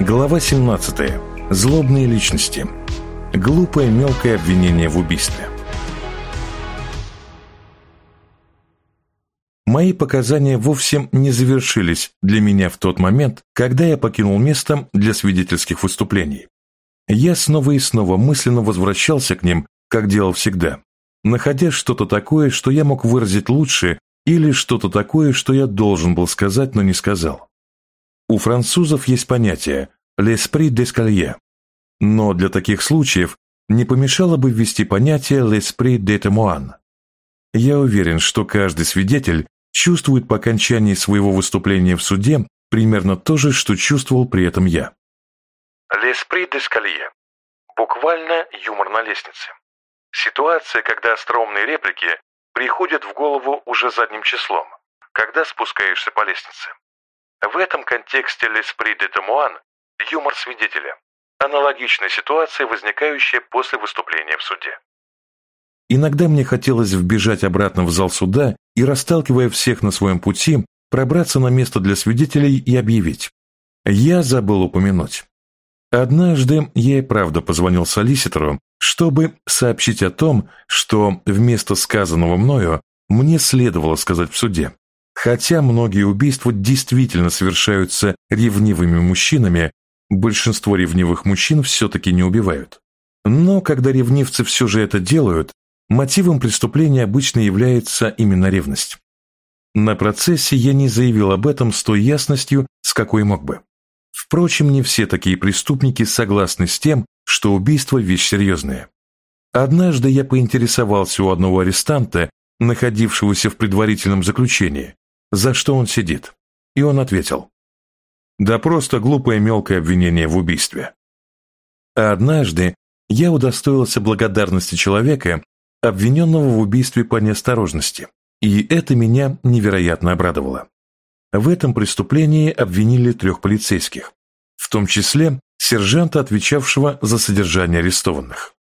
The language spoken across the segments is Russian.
Глава 17. Злобные личности. Глупое мелкое обвинение в убийстве. Мои показания вовсе не завершились для меня в тот момент, когда я покинул место для свидетельских выступлений. Я снова и снова мысленно возвращался к ним, как делал всегда, находя что-то такое, что я мог выразить лучше, или что-то такое, что я должен был сказать, но не сказал. У французов есть понятие «l'esprit d'escalier», но для таких случаев не помешало бы ввести понятие «l'esprit de témoin». Я уверен, что каждый свидетель чувствует по окончании своего выступления в суде примерно то же, что чувствовал при этом я. «L'esprit d'escalier» – буквально юмор на лестнице. Ситуация, когда остроумные реплики приходят в голову уже задним числом, когда спускаешься по лестнице. В этом контексте «L'esprit de témoin» – юмор свидетеля, аналогичная ситуация, возникающая после выступления в суде. Иногда мне хотелось вбежать обратно в зал суда и, расталкивая всех на своем пути, пробраться на место для свидетелей и объявить. Я забыл упомянуть. Однажды я и правда позвонил солиситору, чтобы сообщить о том, что вместо сказанного мною мне следовало сказать в суде. Хотя многие убийства действительно совершаются ревнивыми мужчинами, большинство ревнивых мужчин все-таки не убивают. Но когда ревнивцы все же это делают, мотивом преступления обычно является именно ревность. На процессе я не заявил об этом с той ясностью, с какой мог бы. Впрочем, не все такие преступники согласны с тем, что убийство – вещь серьезная. Однажды я поинтересовался у одного арестанта, находившегося в предварительном заключении, за что он сидит. И он ответил, да просто глупое мелкое обвинение в убийстве. А однажды я удостоился благодарности человека, обвиненного в убийстве по неосторожности, и это меня невероятно обрадовало. В этом преступлении обвинили трех полицейских, в том числе сержанта, отвечавшего за содержание арестованных.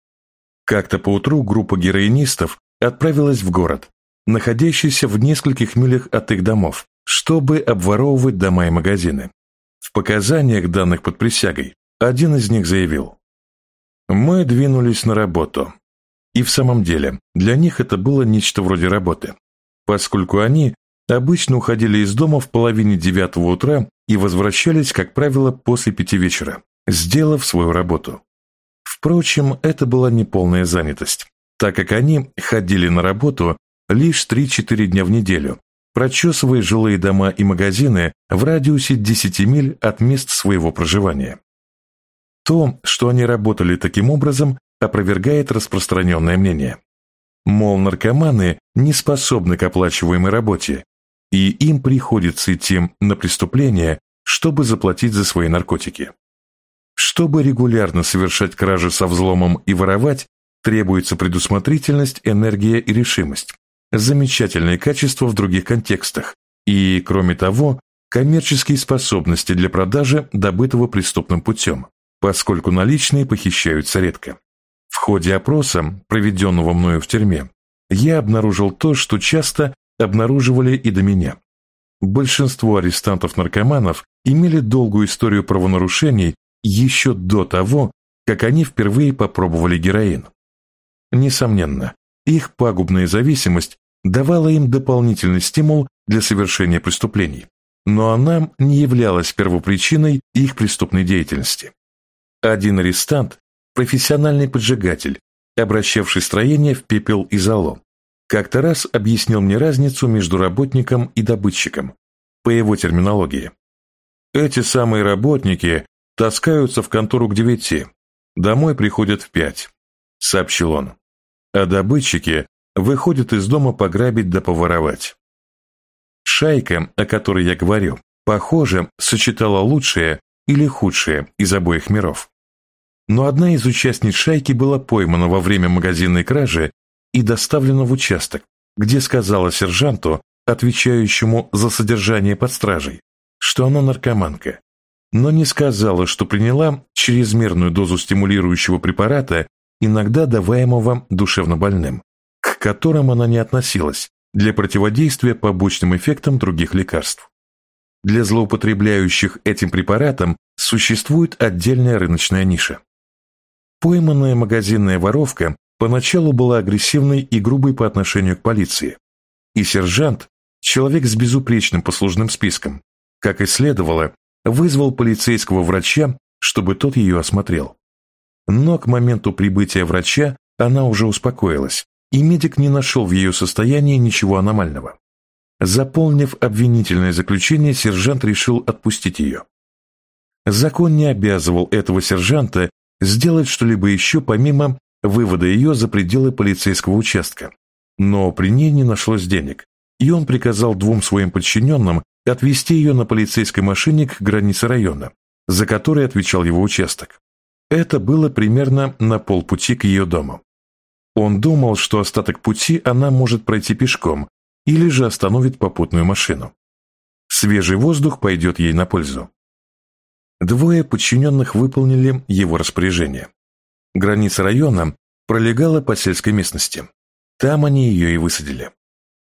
Как-то поутру группа героинистов отправилась в город, находящийся в нескольких милях от их домов, чтобы обворовывать дома и магазины. В показаниях, данных под присягой, один из них заявил «Мы двинулись на работу». И в самом деле, для них это было нечто вроде работы, поскольку они обычно уходили из дома в половине девятого утра и возвращались, как правило, после пяти вечера, сделав свою работу. Впрочем, это была неполная занятость, так как они ходили на работу лишь 3-4 дня в неделю, прочесывая жилые дома и магазины в радиусе 10 миль от мест своего проживания. То, что они работали таким образом, опровергает распространенное мнение. Мол, наркоманы не способны к оплачиваемой работе, и им приходится идти на преступление, чтобы заплатить за свои наркотики. Чтобы регулярно совершать кражи со взломом и воровать, требуется предусмотрительность, энергия и решимость, замечательные качества в других контекстах и, кроме того, коммерческие способности для продажи добытого преступным путем, поскольку наличные похищаются редко. В ходе опроса, проведенного мною в тюрьме, я обнаружил то, что часто обнаруживали и до меня. Большинство арестантов-наркоманов имели долгую историю правонарушений еще до того, как они впервые попробовали героин. Несомненно, их пагубная зависимость давала им дополнительный стимул для совершения преступлений, но она не являлась первопричиной их преступной деятельности. Один арестант – профессиональный поджигатель, обращавший строение в пепел и золо. Как-то раз объяснил мне разницу между работником и добытчиком, по его терминологии. Эти самые работники таскаются в контору к девяти, домой приходят в пять, сообщил он а добытчики выходят из дома пограбить да поворовать. Шайка, о которой я говорю, похоже, сочетала лучшее или худшее из обоих миров. Но одна из участниц шайки была поймана во время магазинной кражи и доставлена в участок, где сказала сержанту, отвечающему за содержание под стражей, что она наркоманка, но не сказала, что приняла чрезмерную дозу стимулирующего препарата иногда даваемого душевнобольным, к которым она не относилась для противодействия побочным эффектам других лекарств. Для злоупотребляющих этим препаратом существует отдельная рыночная ниша. Пойманная магазинная воровка поначалу была агрессивной и грубой по отношению к полиции, и сержант, человек с безупречным послужным списком, как и следовало, вызвал полицейского врача, чтобы тот ее осмотрел. Но к моменту прибытия врача она уже успокоилась, и медик не нашел в ее состоянии ничего аномального. Заполнив обвинительное заключение, сержант решил отпустить ее. Закон не обязывал этого сержанта сделать что-либо еще помимо вывода ее за пределы полицейского участка. Но при ней не нашлось денег, и он приказал двум своим подчиненным отвезти ее на полицейской машине к границе района, за который отвечал его участок. Это было примерно на полпути к ее дому. Он думал, что остаток пути она может пройти пешком или же остановит попутную машину. Свежий воздух пойдет ей на пользу. Двое подчиненных выполнили его распоряжение. Граница района пролегала по сельской местности. Там они ее и высадили.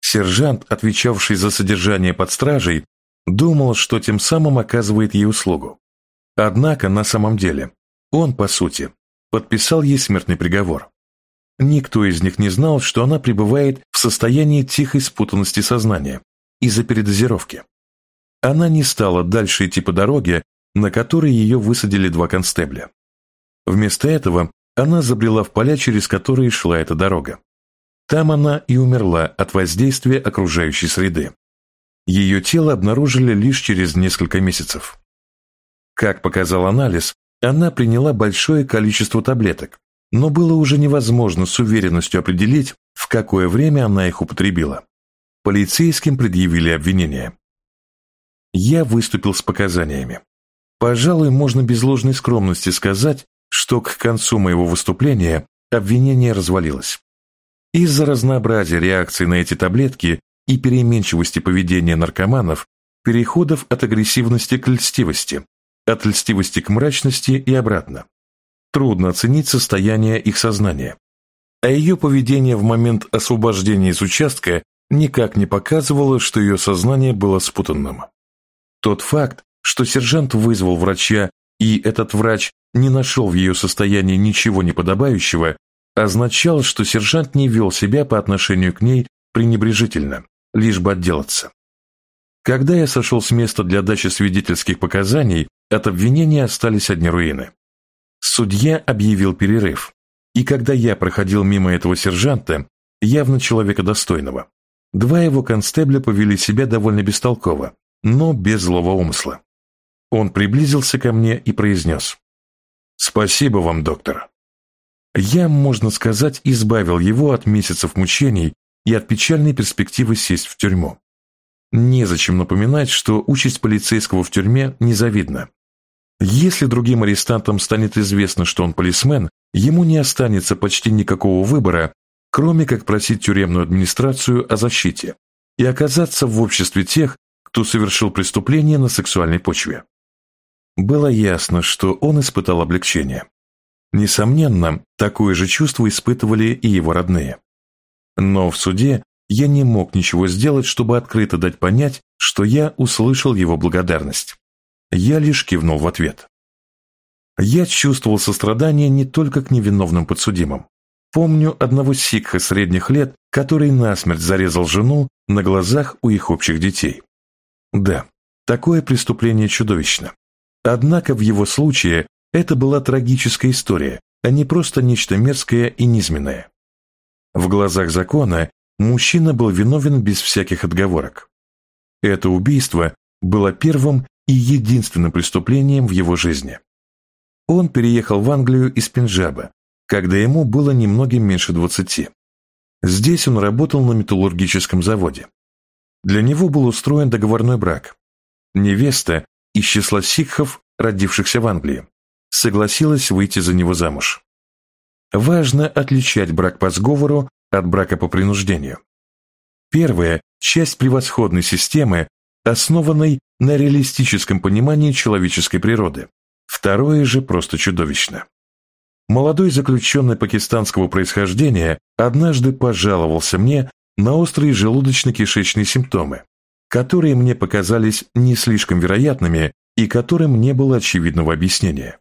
Сержант, отвечавший за содержание под стражей, думал, что тем самым оказывает ей услугу. Однако на самом деле он, по сути, подписал ей смертный приговор. Никто из них не знал, что она пребывает в состоянии тихой спутанности сознания из-за передозировки. Она не стала дальше идти по дороге, на которой ее высадили два констебля. Вместо этого она забрела в поля, через которые шла эта дорога. Там она и умерла от воздействия окружающей среды. Ее тело обнаружили лишь через несколько месяцев. Как показал анализ, она приняла большое количество таблеток, но было уже невозможно с уверенностью определить, в какое время она их употребила. Полицейским предъявили обвинение. Я выступил с показаниями. Пожалуй, можно без ложной скромности сказать, что к концу моего выступления обвинение развалилось. Из-за разнообразия реакций на эти таблетки и переменчивости поведения наркоманов, переходов от агрессивности к льстивости, от льстивости к мрачности и обратно. Трудно оценить состояние их сознания. А ее поведение в момент освобождения из участка никак не показывало, что ее сознание было спутанным. Тот факт, что сержант вызвал врача, и этот врач не нашел в ее состоянии ничего неподобающего, означал, что сержант не вел себя по отношению к ней пренебрежительно, лишь бы отделаться. Когда я сошел с места для дачи свидетельских показаний, от обвинения остались одни руины. Судья объявил перерыв, и когда я проходил мимо этого сержанта, явно человека достойного, два его констебля повели себя довольно бестолково, но без злого умысла. Он приблизился ко мне и произнес «Спасибо вам, доктор». Я, можно сказать, избавил его от месяцев мучений и от печальной перспективы сесть в тюрьму. Незачем напоминать, что участь полицейского в тюрьме незавидна. Если другим арестантам станет известно, что он полисмен, ему не останется почти никакого выбора, кроме как просить тюремную администрацию о защите и оказаться в обществе тех, кто совершил преступление на сексуальной почве. Было ясно, что он испытал облегчение. Несомненно, такое же чувство испытывали и его родные. Но в суде я не мог ничего сделать, чтобы открыто дать понять, что я услышал его благодарность. Я лишь кивнул в ответ. Я чувствовал сострадание не только к невиновным подсудимым. Помню одного сикха средних лет, который насмерть зарезал жену на глазах у их общих детей. Да, такое преступление чудовищно. Однако в его случае это была трагическая история, а не просто нечто мерзкое и низменное. В глазах закона мужчина был виновен без всяких отговорок. Это убийство было первым и единственным преступлением в его жизни. Он переехал в Англию из Пенджаба, когда ему было немногим меньше двадцати. Здесь он работал на металлургическом заводе. Для него был устроен договорной брак. Невеста из числа сикхов, родившихся в Англии, согласилась выйти за него замуж. Важно отличать брак по сговору от брака по принуждению. Первая – часть превосходной системы, основанной на реалистическом понимании человеческой природы. Второе же просто чудовищно. Молодой заключенный пакистанского происхождения однажды пожаловался мне на острые желудочно-кишечные симптомы, которые мне показались не слишком вероятными, и которым не было очевидного объяснения.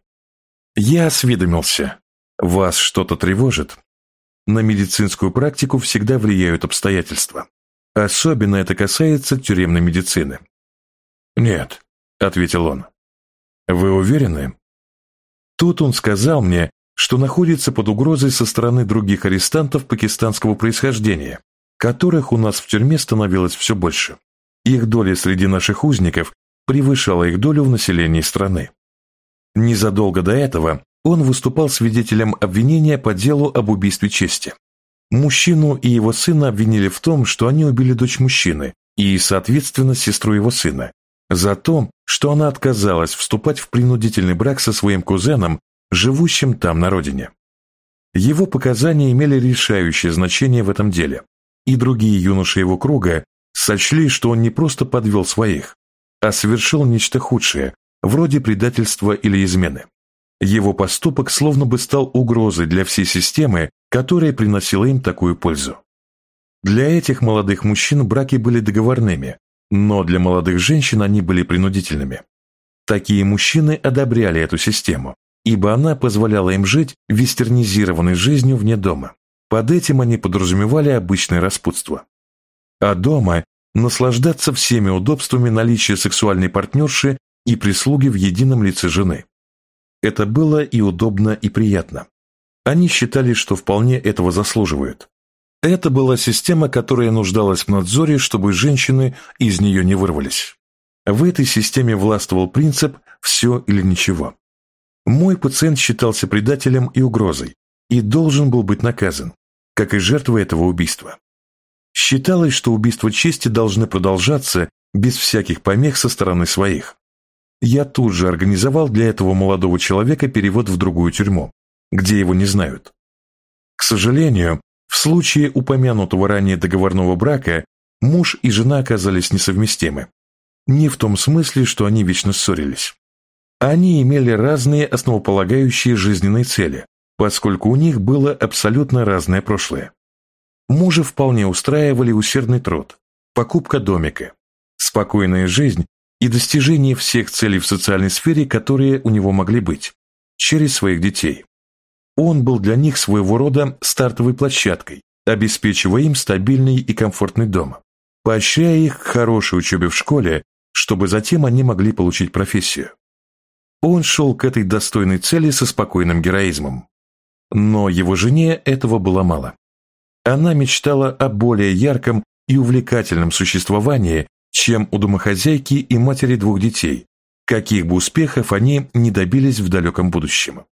Я осведомился. Вас что-то тревожит? На медицинскую практику всегда влияют обстоятельства. Особенно это касается тюремной медицины. «Нет», — ответил он. «Вы уверены?» Тут он сказал мне, что находится под угрозой со стороны других арестантов пакистанского происхождения, которых у нас в тюрьме становилось все больше. Их доля среди наших узников превышала их долю в населении страны. Незадолго до этого он выступал свидетелем обвинения по делу об убийстве чести. Мужчину и его сына обвинили в том, что они убили дочь мужчины и, соответственно, сестру его сына, за то, что она отказалась вступать в принудительный брак со своим кузеном, живущим там на родине. Его показания имели решающее значение в этом деле, и другие юноши его круга сочли, что он не просто подвел своих, а совершил нечто худшее, вроде предательства или измены. Его поступок словно бы стал угрозой для всей системы, которая приносила им такую пользу. Для этих молодых мужчин браки были договорными, но для молодых женщин они были принудительными. Такие мужчины одобряли эту систему, ибо она позволяла им жить вестернизированной жизнью вне дома. Под этим они подразумевали обычное распутство. А дома наслаждаться всеми удобствами наличия сексуальной партнерши и прислуги в едином лице жены. Это было и удобно, и приятно. Они считали, что вполне этого заслуживают. Это была система, которая нуждалась в надзоре, чтобы женщины из нее не вырвались. В этой системе властвовал принцип «все или ничего». Мой пациент считался предателем и угрозой и должен был быть наказан, как и жертва этого убийства. Считалось, что убийства чести должны продолжаться без всяких помех со стороны своих. Я тут же организовал для этого молодого человека перевод в другую тюрьму, где его не знают. К сожалению, в случае упомянутого ранее договорного брака муж и жена оказались несовместимы. Не в том смысле, что они вечно ссорились. Они имели разные основополагающие жизненные цели, поскольку у них было абсолютно разное прошлое. Мужа вполне устраивали усердный труд, покупка домика, спокойная жизнь и достижение всех целей в социальной сфере, которые у него могли быть, через своих детей. Он был для них своего рода стартовой площадкой, обеспечивая им стабильный и комфортный дом, поощряя их к хорошей учебе в школе, чтобы затем они могли получить профессию. Он шел к этой достойной цели со спокойным героизмом. Но его жене этого было мало. Она мечтала о более ярком и увлекательном существовании, чем у домохозяйки и матери двух детей, каких бы успехов они не добились в далеком будущем.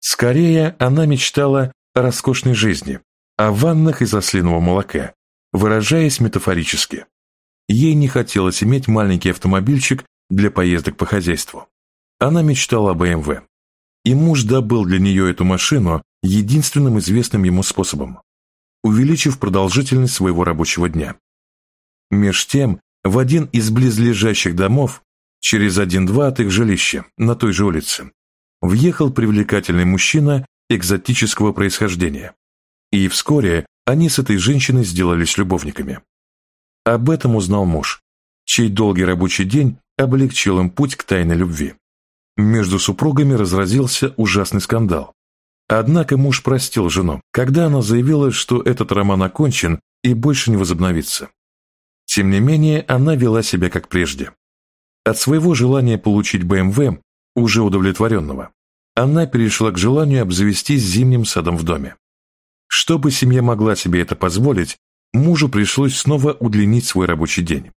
Скорее, она мечтала о роскошной жизни, о ваннах из ослиного молока, выражаясь метафорически. Ей не хотелось иметь маленький автомобильчик для поездок по хозяйству. Она мечтала о БМВ. И муж добыл для нее эту машину единственным известным ему способом, увеличив продолжительность своего рабочего дня. Меж тем, в один из близлежащих домов, через один-два от их жилища, на той же улице, въехал привлекательный мужчина экзотического происхождения. И вскоре они с этой женщиной сделались любовниками. Об этом узнал муж, чей долгий рабочий день облегчил им путь к тайной любви. Между супругами разразился ужасный скандал. Однако муж простил жену, когда она заявила, что этот роман окончен и больше не возобновится. Тем не менее, она вела себя как прежде. От своего желания получить БМВ, уже удовлетворенного, она перешла к желанию обзавестись зимним садом в доме. Чтобы семья могла себе это позволить, мужу пришлось снова удлинить свой рабочий день.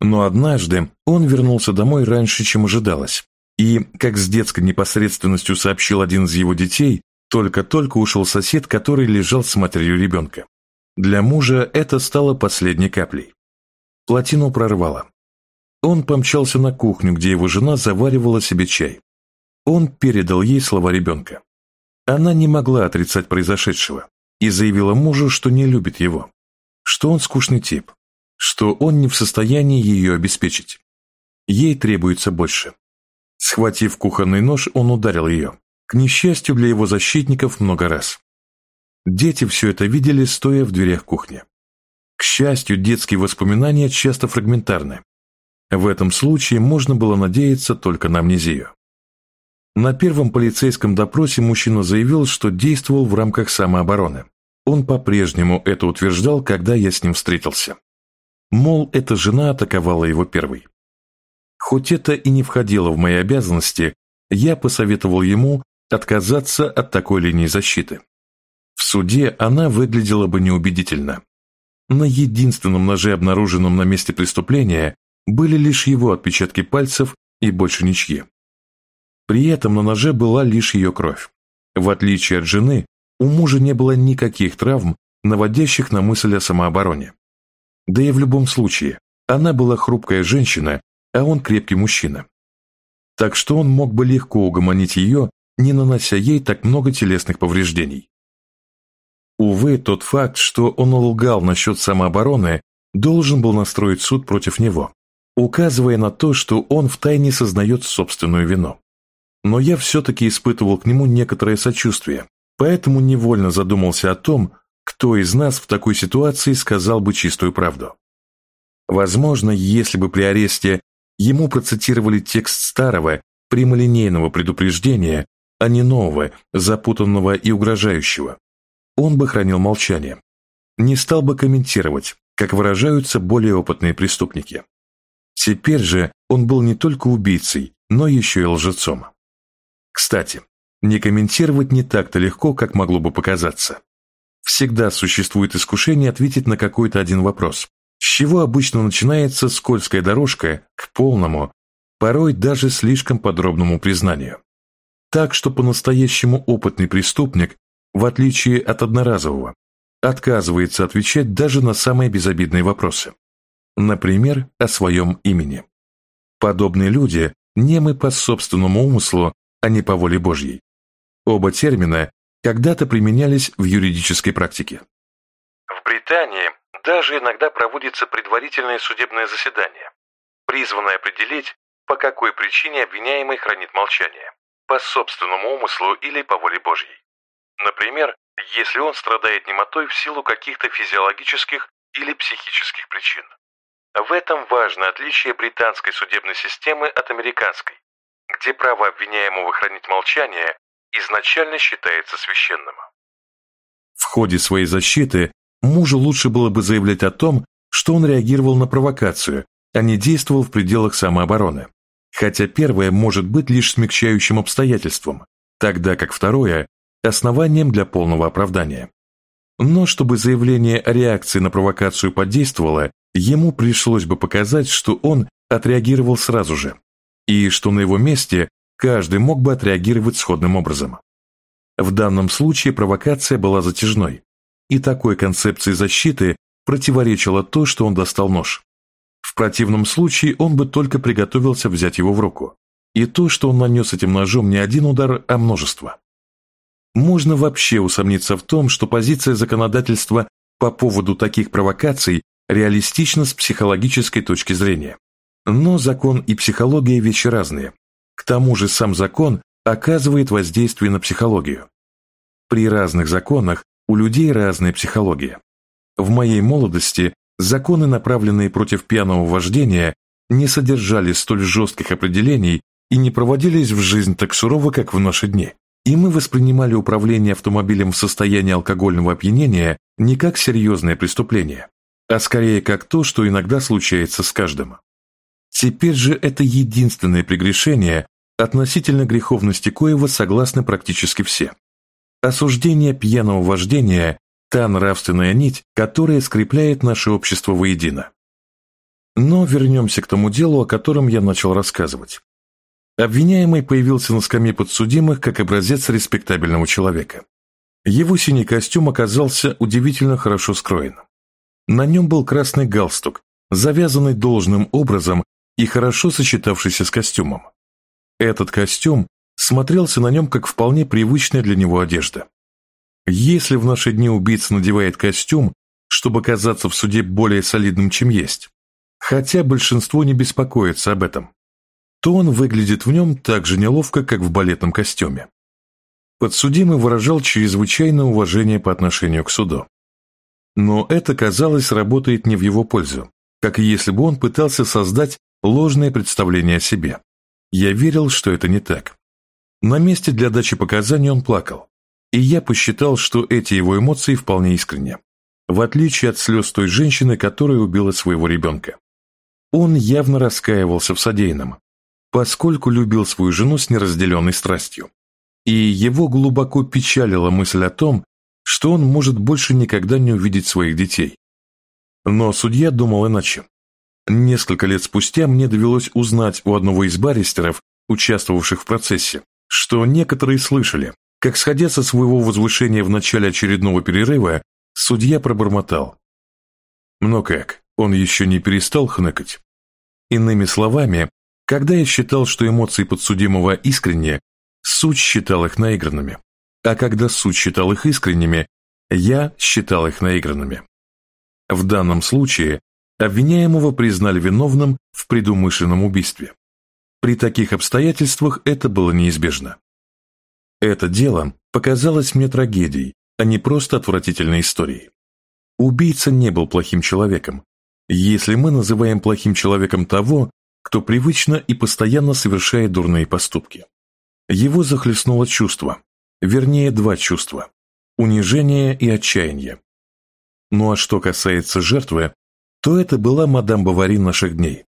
Но однажды он вернулся домой раньше, чем ожидалось, и, как с детской непосредственностью сообщил один из его детей, только-только ушел сосед, который лежал с матерью ребенка. Для мужа это стало последней каплей. Плотину прорвало. Он помчался на кухню, где его жена заваривала себе чай. Он передал ей слова ребенка. Она не могла отрицать произошедшего и заявила мужу, что не любит его, что он скучный тип, что он не в состоянии ее обеспечить. Ей требуется больше. Схватив кухонный нож, он ударил ее, к несчастью для его защитников много раз. Дети все это видели, стоя в дверях кухни. К счастью, детские воспоминания часто фрагментарны. В этом случае можно было надеяться только на амнезию. На первом полицейском допросе мужчина заявил, что действовал в рамках самообороны. Он по-прежнему это утверждал, когда я с ним встретился. Мол, эта жена атаковала его первой. Хоть это и не входило в мои обязанности, я посоветовал ему отказаться от такой линии защиты. В суде она выглядела бы неубедительно. На единственном ноже, обнаруженном на месте преступления, были лишь его отпечатки пальцев и больше ничьи. При этом на ноже была лишь ее кровь. В отличие от жены, у мужа не было никаких травм, наводящих на мысль о самообороне. Да и в любом случае, она была хрупкая женщина, а он крепкий мужчина. Так что он мог бы легко угомонить ее, не нанося ей так много телесных повреждений. Увы, тот факт, что он лгал насчет самообороны, должен был настроить суд против него, указывая на то, что он втайне сознает собственную вину но я все-таки испытывал к нему некоторое сочувствие, поэтому невольно задумался о том, кто из нас в такой ситуации сказал бы чистую правду. Возможно, если бы при аресте ему процитировали текст старого, прямолинейного предупреждения, а не нового, запутанного и угрожающего, он бы хранил молчание, не стал бы комментировать, как выражаются более опытные преступники. Теперь же он был не только убийцей, но еще и лжецом. Кстати, не комментировать не так-то легко, как могло бы показаться. Всегда существует искушение ответить на какой-то один вопрос, с чего обычно начинается скользкая дорожка к полному, порой даже слишком подробному признанию. Так что по-настоящему опытный преступник, в отличие от одноразового, отказывается отвечать даже на самые безобидные вопросы. Например, о своем имени. Подобные люди немы по собственному умыслу а не по воле Божьей. Оба термина когда-то применялись в юридической практике. В Британии даже иногда проводится предварительное судебное заседание, призванное определить, по какой причине обвиняемый хранит молчание, по собственному умыслу или по воле Божьей. Например, если он страдает немотой в силу каких-то физиологических или психических причин. В этом важно отличие британской судебной системы от американской, где право обвиняемого хранить молчание изначально считается священным. В ходе своей защиты мужу лучше было бы заявлять о том, что он реагировал на провокацию, а не действовал в пределах самообороны, хотя первое может быть лишь смягчающим обстоятельством, тогда как второе – основанием для полного оправдания. Но чтобы заявление о реакции на провокацию подействовало, ему пришлось бы показать, что он отреагировал сразу же, и что на его месте каждый мог бы отреагировать сходным образом. В данном случае провокация была затяжной, и такой концепции защиты противоречило то, что он достал нож. В противном случае он бы только приготовился взять его в руку, и то, что он нанес этим ножом не один удар, а множество. Можно вообще усомниться в том, что позиция законодательства по поводу таких провокаций реалистична с психологической точки зрения. Но закон и психология – вещи разные. К тому же сам закон оказывает воздействие на психологию. При разных законах у людей разная психология. В моей молодости законы, направленные против пьяного вождения, не содержали столь жестких определений и не проводились в жизнь так сурово, как в наши дни. И мы воспринимали управление автомобилем в состоянии алкогольного опьянения не как серьезное преступление, а скорее как то, что иногда случается с каждым. Теперь же это единственное прегрешение, относительно греховности коего согласны практически все. Осуждение пьяного вождения – та нравственная нить, которая скрепляет наше общество воедино. Но вернемся к тому делу, о котором я начал рассказывать. Обвиняемый появился на скамье подсудимых как образец респектабельного человека. Его синий костюм оказался удивительно хорошо скроен. На нем был красный галстук, завязанный должным образом и хорошо сочетавшийся с костюмом. Этот костюм смотрелся на нем как вполне привычная для него одежда. Если в наши дни убийца надевает костюм, чтобы казаться в суде более солидным, чем есть, хотя большинство не беспокоится об этом, то он выглядит в нем так же неловко, как в балетном костюме. Подсудимый выражал чрезвычайное уважение по отношению к суду. Но это, казалось, работает не в его пользу, как если бы он пытался создать ложное представление о себе. Я верил, что это не так. На месте для дачи показаний он плакал, и я посчитал, что эти его эмоции вполне искренни, в отличие от слез той женщины, которая убила своего ребенка. Он явно раскаивался в содеянном, поскольку любил свою жену с неразделенной страстью. И его глубоко печалила мысль о том, что он может больше никогда не увидеть своих детей. Но судья думал иначе. Несколько лет спустя мне довелось узнать у одного из баристеров, участвовавших в процессе, что некоторые слышали, как, сходя со своего возвышения в начале очередного перерыва, судья пробормотал. Но как, он еще не перестал хныкать? Иными словами, когда я считал, что эмоции подсудимого искренние, суд считал их наигранными. А когда суд считал их искренними, я считал их наигранными. В данном случае обвиняемого признали виновным в предумышленном убийстве. При таких обстоятельствах это было неизбежно. Это дело показалось мне трагедией, а не просто отвратительной историей. Убийца не был плохим человеком, если мы называем плохим человеком того, кто привычно и постоянно совершает дурные поступки. Его захлестнуло чувство, вернее два чувства – унижение и отчаяние. Ну а что касается жертвы, то это была мадам Бавари наших дней.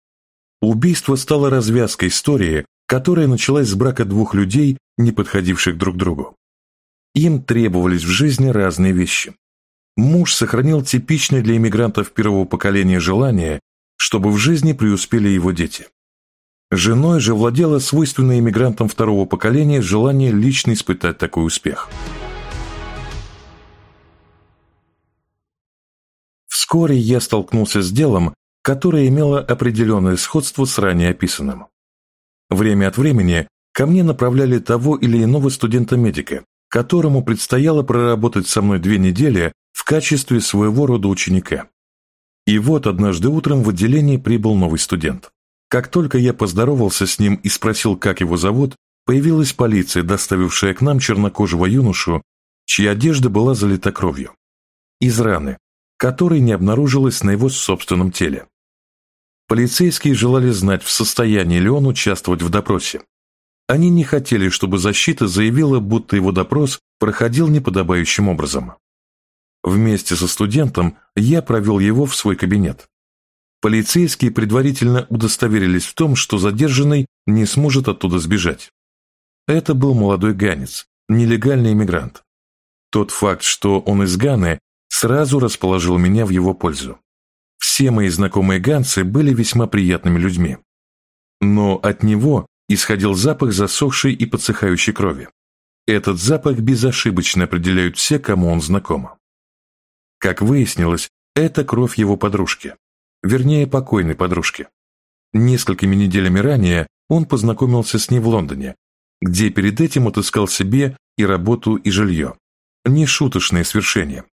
Убийство стало развязкой истории, которая началась с брака двух людей, не подходивших друг другу. Им требовались в жизни разные вещи. Муж сохранил типичное для иммигрантов первого поколения желание, чтобы в жизни преуспели его дети. Женой же владела свойственной иммигрантам второго поколения желание лично испытать такой успех. Вскоре я столкнулся с делом, которое имело определенное сходство с ранее описанным. Время от времени ко мне направляли того или иного студента-медика, которому предстояло проработать со мной две недели в качестве своего рода ученика. И вот однажды утром в отделении прибыл новый студент. Как только я поздоровался с ним и спросил, как его зовут, появилась полиция, доставившая к нам чернокожего юношу, чья одежда была залита кровью. Из раны, которой не обнаружилась на его собственном теле. Полицейские желали знать, в состоянии ли он участвовать в допросе. Они не хотели, чтобы защита заявила, будто его допрос проходил неподобающим образом. Вместе со студентом я провел его в свой кабинет. Полицейские предварительно удостоверились в том, что задержанный не сможет оттуда сбежать. Это был молодой ганец, нелегальный иммигрант. Тот факт, что он из Ганы, сразу расположил меня в его пользу. Все мои знакомые ганцы были весьма приятными людьми. Но от него исходил запах засохшей и подсыхающей крови. Этот запах безошибочно определяют все, кому он знаком. Как выяснилось, это кровь его подружки, вернее, покойной подружки. Несколькими неделями ранее он познакомился с ней в Лондоне, где перед этим отыскал себе и работу, и жилье. Нешуточное свершение.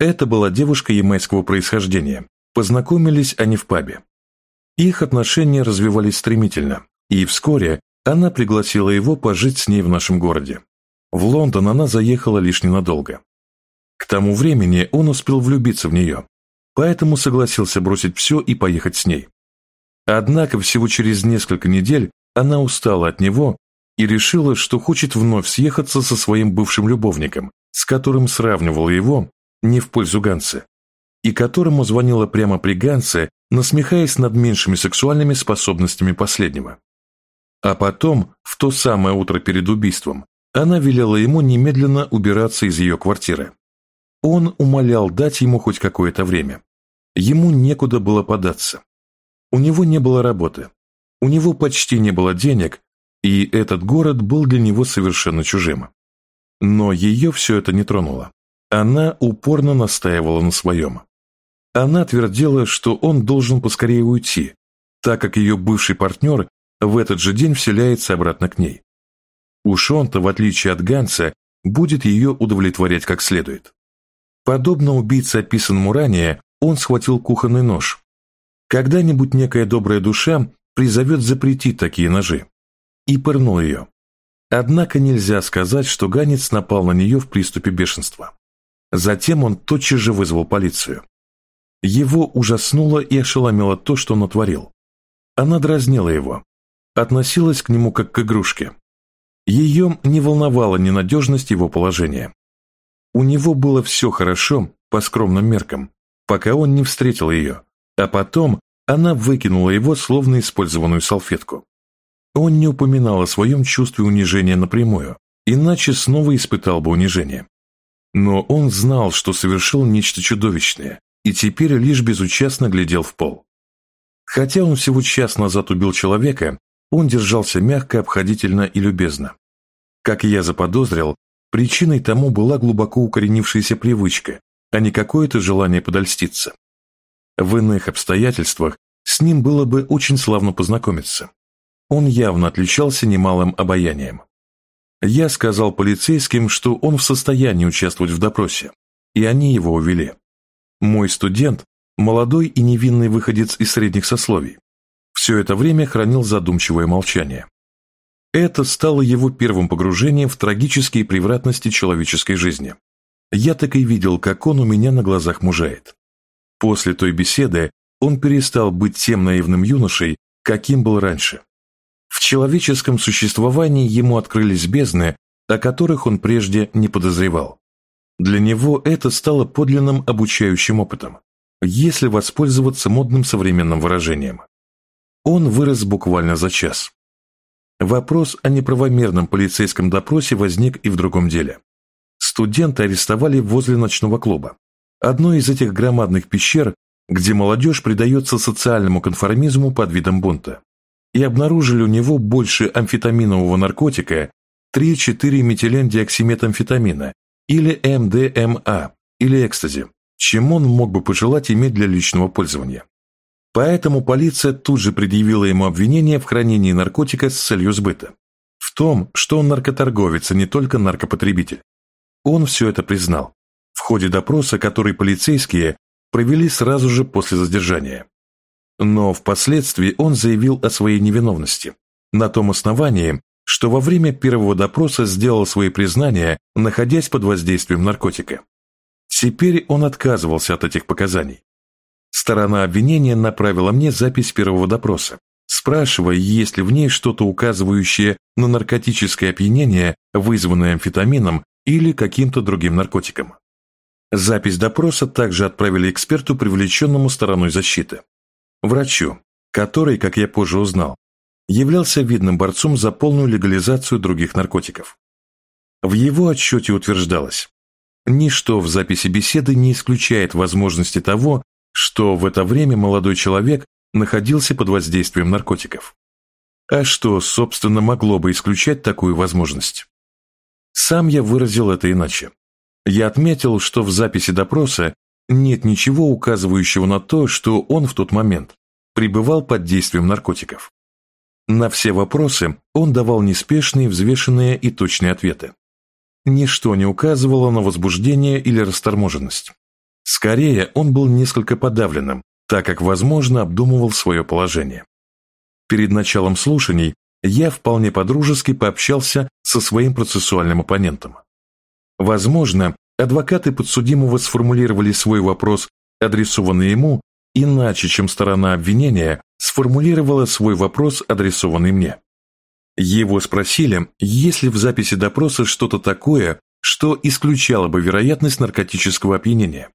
Это была девушка ямайского происхождения, Познакомились они в пабе. Их отношения развивались стремительно, и вскоре она пригласила его пожить с ней в нашем городе. В Лондон она заехала лишь ненадолго. К тому времени он успел влюбиться в нее, поэтому согласился бросить все и поехать с ней. Однако всего через несколько недель она устала от него и решила, что хочет вновь съехаться со своим бывшим любовником, с которым сравнивала его не в пользу Ганса, и которому звонила прямо при Гансе, насмехаясь над меньшими сексуальными способностями последнего. А потом, в то самое утро перед убийством, она велела ему немедленно убираться из ее квартиры. Он умолял дать ему хоть какое-то время. Ему некуда было податься. У него не было работы. У него почти не было денег, и этот город был для него совершенно чужим. Но ее все это не тронуло. Она упорно настаивала на своем. Она твердила, что он должен поскорее уйти, так как ее бывший партнер в этот же день вселяется обратно к ней. Уж он-то, в отличие от Ганса, будет ее удовлетворять как следует. Подобно убийце, описанному ранее, он схватил кухонный нож. Когда-нибудь некая добрая душа призовет запретить такие ножи. И пырнул ее. Однако нельзя сказать, что Ганец напал на нее в приступе бешенства. Затем он тотчас же вызвал полицию. Его ужаснуло и ошеломило то, что он натворил. Она дразнила его, относилась к нему как к игрушке. Ее не волновала ненадежность его положения. У него было все хорошо по скромным меркам, пока он не встретил ее, а потом она выкинула его, словно использованную салфетку. Он не упоминал о своем чувстве унижения напрямую, иначе снова испытал бы унижение. Но он знал, что совершил нечто чудовищное, и теперь лишь безучастно глядел в пол. Хотя он всего час назад убил человека, он держался мягко, обходительно и любезно. Как я заподозрил, причиной тому была глубоко укоренившаяся привычка, а не какое-то желание подольститься. В иных обстоятельствах с ним было бы очень славно познакомиться. Он явно отличался немалым обаянием. Я сказал полицейским, что он в состоянии участвовать в допросе, и они его увели. Мой студент – молодой и невинный выходец из средних сословий. Все это время хранил задумчивое молчание. Это стало его первым погружением в трагические превратности человеческой жизни. Я так и видел, как он у меня на глазах мужает. После той беседы он перестал быть тем наивным юношей, каким был раньше. В человеческом существовании ему открылись бездны, о которых он прежде не подозревал. Для него это стало подлинным обучающим опытом, если воспользоваться модным современным выражением. Он вырос буквально за час. Вопрос о неправомерном полицейском допросе возник и в другом деле. Студенты арестовали возле ночного клуба, одной из этих громадных пещер, где молодежь предается социальному конформизму под видом бунта и обнаружили у него больше амфетаминового наркотика 3-4 метилендиоксиметамфетамина или МДМА или экстази, чем он мог бы пожелать иметь для личного пользования. Поэтому полиция тут же предъявила ему обвинение в хранении наркотика с целью сбыта. В том, что он наркоторговец, а не только наркопотребитель. Он все это признал. В ходе допроса, который полицейские провели сразу же после задержания. Но впоследствии он заявил о своей невиновности, на том основании, что во время первого допроса сделал свои признания, находясь под воздействием наркотика. Теперь он отказывался от этих показаний. Сторона обвинения направила мне запись первого допроса, спрашивая, есть ли в ней что-то указывающее на наркотическое опьянение, вызванное амфетамином или каким-то другим наркотиком. Запись допроса также отправили эксперту, привлеченному стороной защиты. Врачу, который, как я позже узнал, являлся видным борцом за полную легализацию других наркотиков. В его отчете утверждалось, ничто в записи беседы не исключает возможности того, что в это время молодой человек находился под воздействием наркотиков. А что, собственно, могло бы исключать такую возможность? Сам я выразил это иначе. Я отметил, что в записи допроса нет ничего указывающего на то, что он в тот момент пребывал под действием наркотиков. На все вопросы он давал неспешные, взвешенные и точные ответы. Ничто не указывало на возбуждение или расторможенность. Скорее, он был несколько подавленным, так как, возможно, обдумывал свое положение. Перед началом слушаний я вполне подружески пообщался со своим процессуальным оппонентом. Возможно, адвокаты подсудимого сформулировали свой вопрос, адресованный ему, иначе, чем сторона обвинения сформулировала свой вопрос, адресованный мне. Его спросили, есть ли в записи допроса что-то такое, что исключало бы вероятность наркотического опьянения.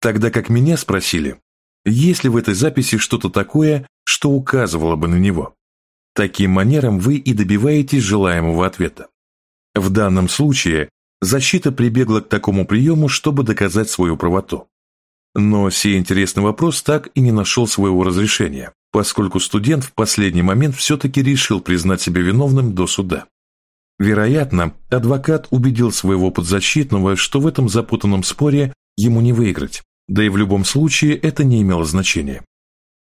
Тогда как меня спросили, есть ли в этой записи что-то такое, что указывало бы на него. Таким манером вы и добиваетесь желаемого ответа. В данном случае защита прибегла к такому приему, чтобы доказать свою правоту. Но сей интересный вопрос так и не нашел своего разрешения, поскольку студент в последний момент все-таки решил признать себя виновным до суда. Вероятно, адвокат убедил своего подзащитного, что в этом запутанном споре ему не выиграть, да и в любом случае это не имело значения.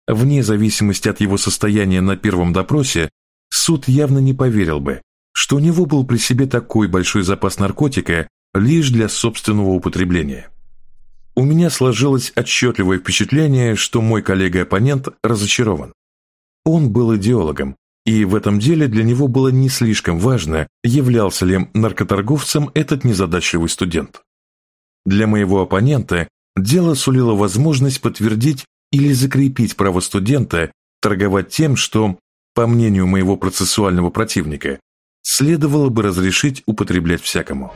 Вне зависимости от его состояния на первом допросе, суд явно не поверил бы, что у него был при себе такой большой запас наркотика лишь для собственного употребления. У меня сложилось отчетливое впечатление, что мой коллега-оппонент разочарован. Он был идеологом, и в этом деле для него было не слишком важно, являлся ли наркоторговцем этот незадачливый студент. Для моего оппонента дело сулило возможность подтвердить или закрепить право студента торговать тем, что, по мнению моего процессуального противника, следовало бы разрешить употреблять всякому.